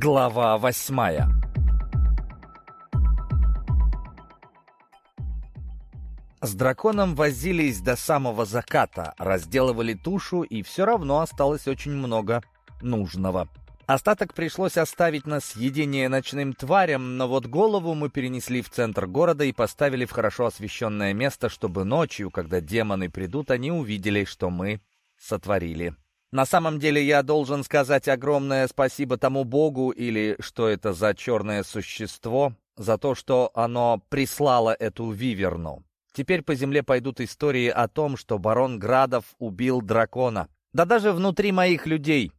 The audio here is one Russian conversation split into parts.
Глава восьмая С драконом возились до самого заката, разделывали тушу, и все равно осталось очень много нужного. Остаток пришлось оставить на съедение ночным тварям, но вот голову мы перенесли в центр города и поставили в хорошо освещенное место, чтобы ночью, когда демоны придут, они увидели, что мы сотворили. На самом деле я должен сказать огромное спасибо тому богу, или что это за черное существо, за то, что оно прислало эту виверну. Теперь по земле пойдут истории о том, что барон Градов убил дракона. Да даже внутри моих людей.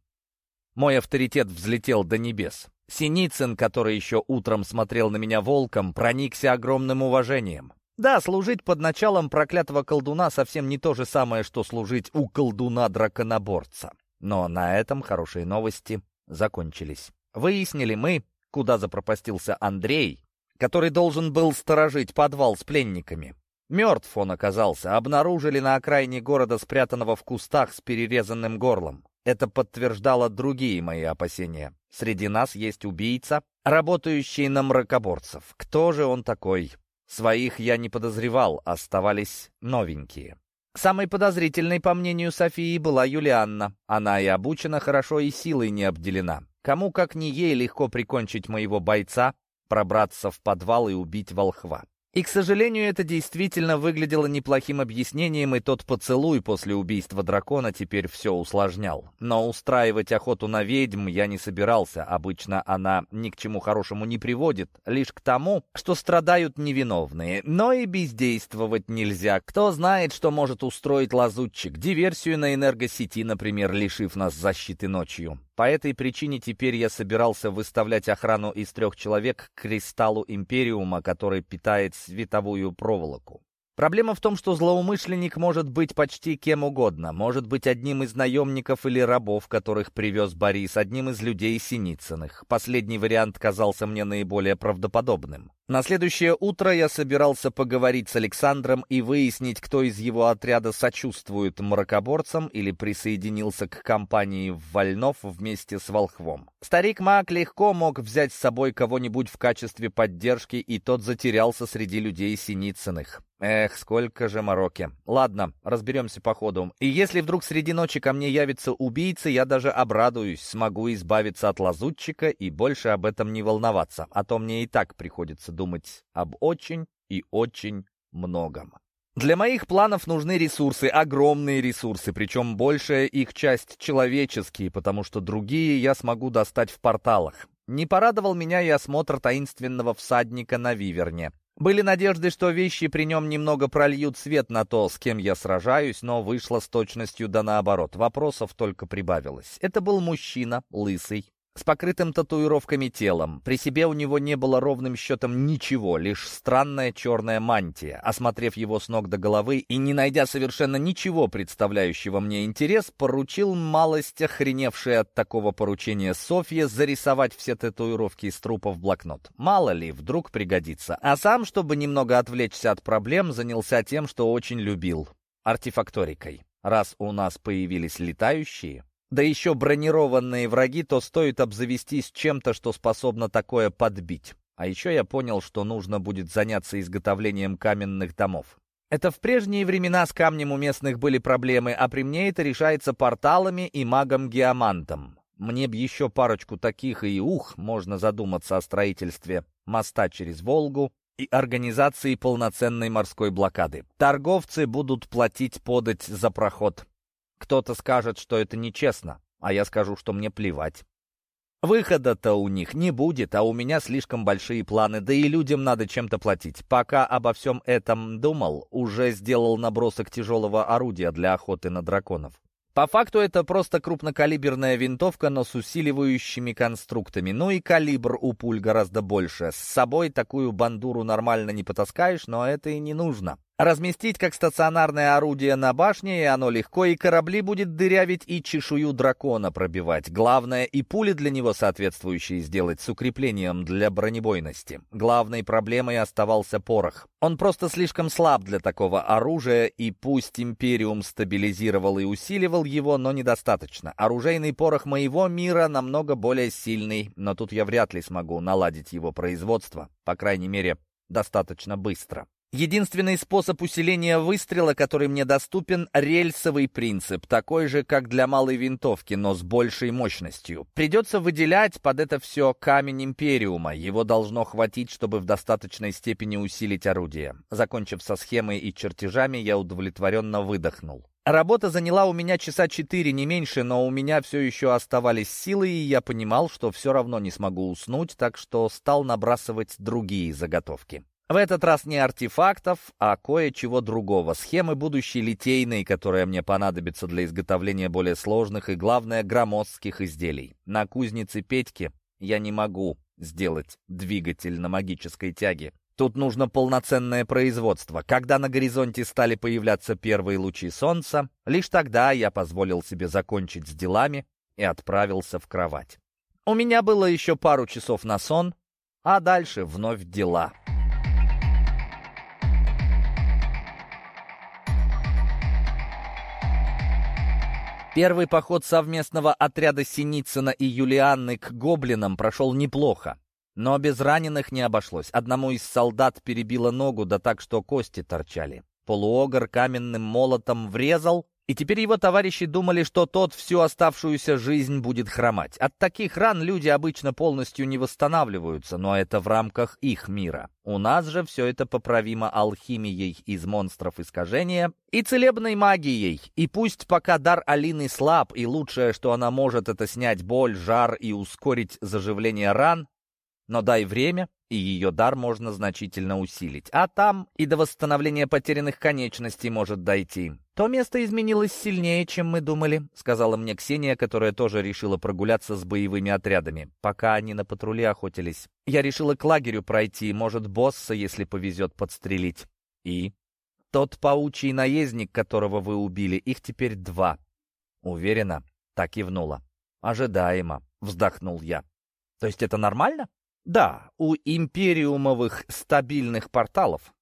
Мой авторитет взлетел до небес. Синицын, который еще утром смотрел на меня волком, проникся огромным уважением. Да, служить под началом проклятого колдуна совсем не то же самое, что служить у колдуна-драконоборца. Но на этом хорошие новости закончились. Выяснили мы, куда запропастился Андрей, который должен был сторожить подвал с пленниками. Мертв он оказался, обнаружили на окраине города, спрятанного в кустах с перерезанным горлом. Это подтверждало другие мои опасения. Среди нас есть убийца, работающий на мракоборцев. Кто же он такой? Своих я не подозревал, оставались новенькие. Самой подозрительной, по мнению Софии, была Юлианна. Она и обучена хорошо, и силой не обделена. Кому, как не ей, легко прикончить моего бойца, пробраться в подвал и убить волхва. И, к сожалению, это действительно выглядело неплохим объяснением, и тот поцелуй после убийства дракона теперь все усложнял. Но устраивать охоту на ведьм я не собирался. Обычно она ни к чему хорошему не приводит, лишь к тому, что страдают невиновные. Но и бездействовать нельзя. Кто знает, что может устроить лазутчик. Диверсию на энергосети, например, лишив нас защиты ночью. По этой причине теперь я собирался выставлять охрану из трех человек к кристаллу Империума, который питает световую проволоку. Проблема в том, что злоумышленник может быть почти кем угодно. Может быть одним из наемников или рабов, которых привез Борис, одним из людей Синицыных. Последний вариант казался мне наиболее правдоподобным. На следующее утро я собирался поговорить с Александром и выяснить, кто из его отряда сочувствует мракоборцам или присоединился к компании Вольнов вместе с Волхвом. Старик Мак легко мог взять с собой кого-нибудь в качестве поддержки, и тот затерялся среди людей Синицыных. Эх, сколько же мороки. Ладно, разберемся по ходу. И если вдруг среди ночи ко мне явится убийца, я даже обрадуюсь, смогу избавиться от лазутчика и больше об этом не волноваться, а то мне и так приходится думать об очень и очень многом. Для моих планов нужны ресурсы, огромные ресурсы, причем большая их часть человеческие, потому что другие я смогу достать в порталах. Не порадовал меня и осмотр таинственного всадника на Виверне. Были надежды, что вещи при нем немного прольют свет на то, с кем я сражаюсь, но вышло с точностью да наоборот. Вопросов только прибавилось. Это был мужчина, лысый, с покрытым татуировками телом. При себе у него не было ровным счетом ничего, лишь странная черная мантия. Осмотрев его с ног до головы и не найдя совершенно ничего, представляющего мне интерес, поручил малость охреневшей от такого поручения Софье зарисовать все татуировки из трупа в блокнот. Мало ли, вдруг пригодится. А сам, чтобы немного отвлечься от проблем, занялся тем, что очень любил — артефакторикой. Раз у нас появились летающие, да еще бронированные враги, то стоит обзавестись чем-то, что способно такое подбить. А еще я понял, что нужно будет заняться изготовлением каменных домов. Это в прежние времена с камнем у местных были проблемы, а при мне это решается порталами и магом-геомантом. Мне б еще парочку таких, и ух, можно задуматься о строительстве моста через Волгу и организации полноценной морской блокады. Торговцы будут платить подать за проход кто-то скажет, что это нечестно, а я скажу, что мне плевать. Выхода-то у них не будет, а у меня слишком большие планы, да и людям надо чем-то платить. Пока обо всем этом думал, уже сделал набросок тяжелого орудия для охоты на драконов. По факту это просто крупнокалиберная винтовка, но с усиливающими конструктами. Ну и калибр у пуль гораздо больше. С собой такую бандуру нормально не потаскаешь, но это и не нужно. Разместить как стационарное орудие на башне, и оно легко, и корабли будет дырявить, и чешую дракона пробивать. Главное, и пули для него соответствующие сделать с укреплением для бронебойности. Главной проблемой оставался порох. Он просто слишком слаб для такого оружия, и пусть Империум стабилизировал и усиливал его, но недостаточно. Оружейный порох моего мира намного более сильный, но тут я вряд ли смогу наладить его производство, по крайней мере, достаточно быстро. Единственный способ усиления выстрела, который мне доступен, рельсовый принцип, такой же, как для малой винтовки, но с большей мощностью. Придется выделять под это все камень Империума. Его должно хватить, чтобы в достаточной степени усилить орудие. Закончив со схемой и чертежами, я удовлетворенно выдохнул. Работа заняла у меня часа четыре, не меньше, но у меня все еще оставались силы, и я понимал, что все равно не смогу уснуть, так что стал набрасывать другие заготовки. В этот раз не артефактов, а кое-чего другого. Схемы будущей литейной, которая мне понадобится для изготовления более сложных и, главное, громоздких изделий. На кузнице Петьки я не могу сделать двигатель на магической тяге. Тут нужно полноценное производство. Когда на горизонте стали появляться первые лучи солнца, лишь тогда я позволил себе закончить с делами и отправился в кровать. У меня было еще пару часов на сон, а дальше вновь дела. Первый поход совместного отряда Синицына и Юлианны к гоблинам прошел неплохо. Но без раненых не обошлось. Одному из солдат перебило ногу, да так, что кости торчали. Полуогр каменным молотом врезал, и теперь его товарищи думали, что тот всю оставшуюся жизнь будет хромать. От таких ран люди обычно полностью не восстанавливаются, но это в рамках их мира. У нас же все это поправимо алхимией из монстров искажения и целебной магией. И пусть пока дар Алины слаб, и лучшее, что она может, это снять боль, жар и ускорить заживление ран, но дай время, и ее дар можно значительно усилить. А там и до восстановления потерянных конечностей может дойти. «То место изменилось сильнее, чем мы думали», — сказала мне Ксения, которая тоже решила прогуляться с боевыми отрядами, пока они на патруле охотились. «Я решила к лагерю пройти, может, босса, если повезет, подстрелить». «И?» «Тот паучий наездник, которого вы убили, их теперь два». «Уверена?» — так и. «Ожидаемо», — вздохнул я. «То есть это нормально?» «Да, у империумовых стабильных порталов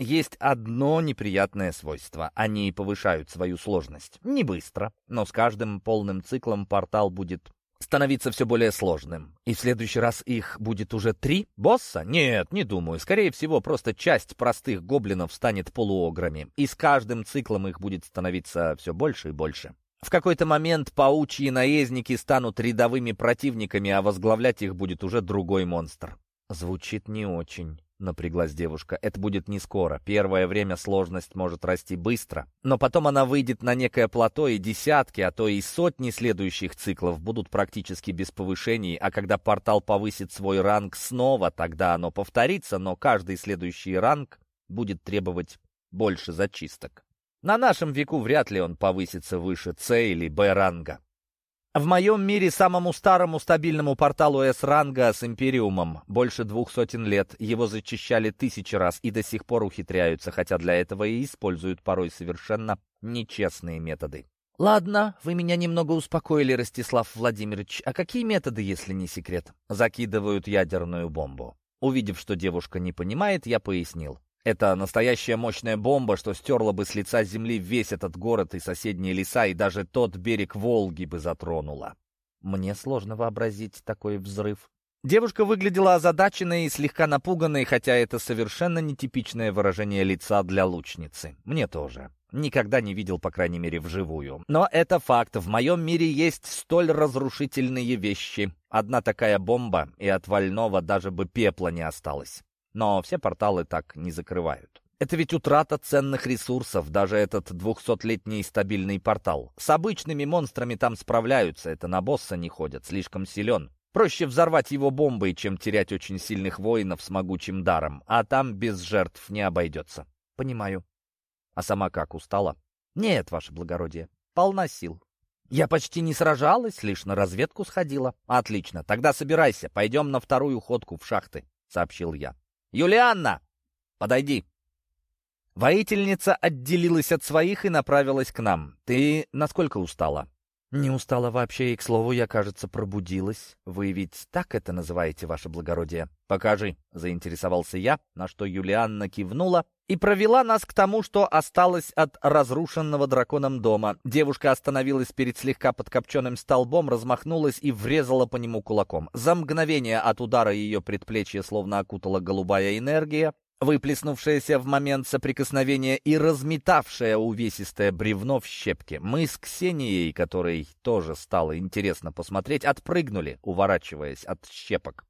есть одно неприятное свойство. Они повышают свою сложность. Не быстро, но с каждым полным циклом портал будет становиться все более сложным. И в следующий раз их будет уже три босса? Нет, не думаю. Скорее всего, просто часть простых гоблинов станет полуограми. И с каждым циклом их будет становиться все больше и больше. В какой-то момент паучьи наездники станут рядовыми противниками, а возглавлять их будет уже другой монстр. Звучит не очень напряглась девушка. «Это будет не скоро. Первое время сложность может расти быстро, но потом она выйдет на некое плато, и десятки, а то и сотни следующих циклов будут практически без повышений, а когда портал повысит свой ранг снова, тогда оно повторится, но каждый следующий ранг будет требовать больше зачисток. На нашем веку вряд ли он повысится выше С или Б ранга. В моем мире самому старому стабильному порталу С-ранга с Империумом больше двух сотен лет. Его зачищали тысячи раз и до сих пор ухитряются, хотя для этого и используют порой совершенно нечестные методы. «Ладно, вы меня немного успокоили, Ростислав Владимирович. А какие методы, если не секрет?» Закидывают ядерную бомбу. Увидев, что девушка не понимает, я пояснил. Это настоящая мощная бомба, что стерла бы с лица земли весь этот город и соседние леса, и даже тот берег Волги бы затронула. Мне сложно вообразить такой взрыв. Девушка выглядела озадаченной и слегка напуганной, хотя это совершенно нетипичное выражение лица для лучницы. Мне тоже. Никогда не видел, по крайней мере, вживую. Но это факт. В моем мире есть столь разрушительные вещи. Одна такая бомба, и от вольного даже бы пепла не осталось. Но все порталы так не закрывают. Это ведь утрата ценных ресурсов, даже этот двухсотлетний стабильный портал. С обычными монстрами там справляются, это на босса не ходят, слишком силен. Проще взорвать его бомбой, чем терять очень сильных воинов с могучим даром, а там без жертв не обойдется. Понимаю. А сама как, устала? Нет, ваше благородие, полна сил. Я почти не сражалась, лишь на разведку сходила. Отлично, тогда собирайся, пойдем на вторую ходку в шахты, сообщил я. «Юлианна, подойди!» Воительница отделилась от своих и направилась к нам. «Ты насколько устала?» «Не устала вообще, и, к слову, я, кажется, пробудилась. Вы ведь так это называете, ваше благородие?» «Покажи», — заинтересовался я, на что Юлианна кивнула и провела нас к тому, что осталось от разрушенного драконом дома. Девушка остановилась перед слегка подкопченным столбом, размахнулась и врезала по нему кулаком. За мгновение от удара ее предплечье словно окутала голубая энергия, выплеснувшаяся в момент соприкосновения и разметавшая увесистое бревно в щепки. Мы с Ксенией, которой тоже стало интересно посмотреть, отпрыгнули, уворачиваясь от щепок.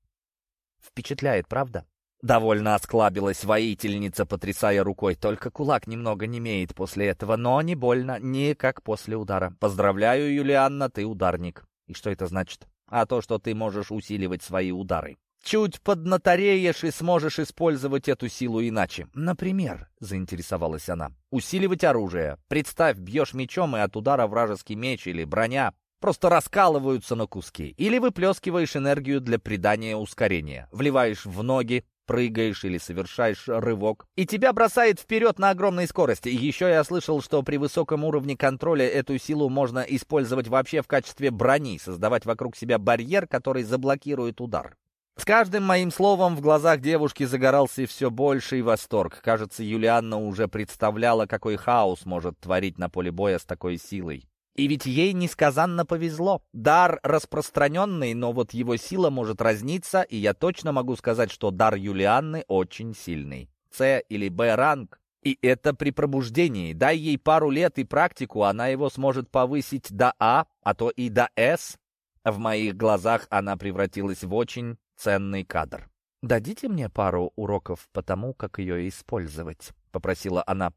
Впечатляет, правда? Довольно осклабилась воительница, потрясая рукой. Только кулак немного немеет после этого, но не больно, не как после удара. Поздравляю, Юлианна, ты ударник. И что это значит? А то, что ты можешь усиливать свои удары. Чуть поднатареешь и сможешь использовать эту силу иначе. Например, заинтересовалась она, усиливать оружие. Представь, бьешь мечом, и от удара вражеский меч или броня просто раскалываются на куски. Или выплескиваешь энергию для придания ускорения. Вливаешь в ноги, прыгаешь или совершаешь рывок, и тебя бросает вперед на огромной скорости. Еще я слышал, что при высоком уровне контроля эту силу можно использовать вообще в качестве брони, создавать вокруг себя барьер, который заблокирует удар. С каждым моим словом в глазах девушки загорался все больший восторг. Кажется, Юлианна уже представляла, какой хаос может творить на поле боя с такой силой. И ведь ей несказанно повезло. Дар распространенный, но вот его сила может разниться, и я точно могу сказать, что дар Юлианны очень сильный. С или Б ранг. И это при пробуждении. Дай ей пару лет и практику, она его сможет повысить до А, а то и до С. В моих глазах она превратилась в очень ценный кадр. «Дадите мне пару уроков по тому, как ее использовать?» — попросила она.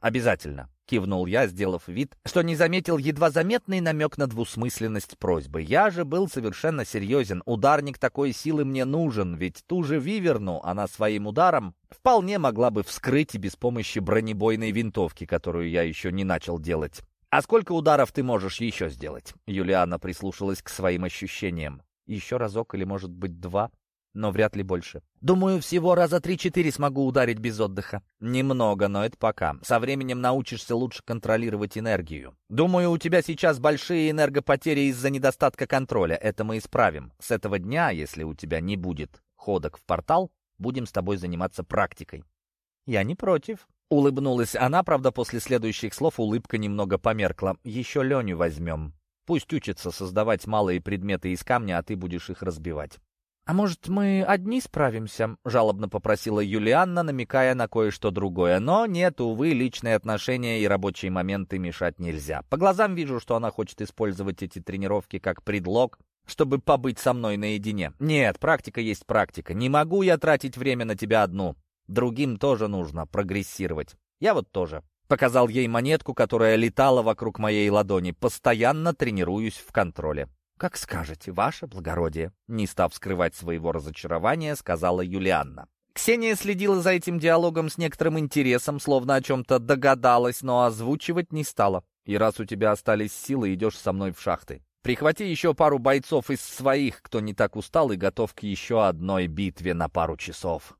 «Обязательно», — кивнул я, сделав вид, что не заметил едва заметный намек на двусмысленность просьбы. Я же был совершенно серьезен. Ударник такой силы мне нужен, ведь ту же Виверну она своим ударом вполне могла бы вскрыть и без помощи бронебойной винтовки, которую я еще не начал делать. «А сколько ударов ты можешь еще сделать?» Юлиана прислушалась к своим ощущениям. Еще разок или, может быть, два, но вряд ли больше. Думаю, всего раза три-четыре смогу ударить без отдыха. Немного, но это пока. Со временем научишься лучше контролировать энергию. Думаю, у тебя сейчас большие энергопотери из-за недостатка контроля. Это мы исправим. С этого дня, если у тебя не будет ходок в портал, будем с тобой заниматься практикой. Я не против. Улыбнулась она, правда, после следующих слов улыбка немного померкла. Еще Леню возьмем. Пусть учится создавать малые предметы из камня, а ты будешь их разбивать. «А может, мы одни справимся?» — жалобно попросила Юлианна, намекая на кое-что другое. Но нет, увы, личные отношения и рабочие моменты мешать нельзя. По глазам вижу, что она хочет использовать эти тренировки как предлог, чтобы побыть со мной наедине. Нет, практика есть практика. Не могу я тратить время на тебя одну. Другим тоже нужно прогрессировать. Я вот тоже. Показал ей монетку, которая летала вокруг моей ладони. Постоянно тренируюсь в контроле. «Как скажете, ваше благородие», — не став скрывать своего разочарования, сказала Юлианна. Ксения следила за этим диалогом с некоторым интересом, словно о чем-то догадалась, но озвучивать не стала. «И раз у тебя остались силы, идешь со мной в шахты. Прихвати еще пару бойцов из своих, кто не так устал и готов к еще одной битве на пару часов».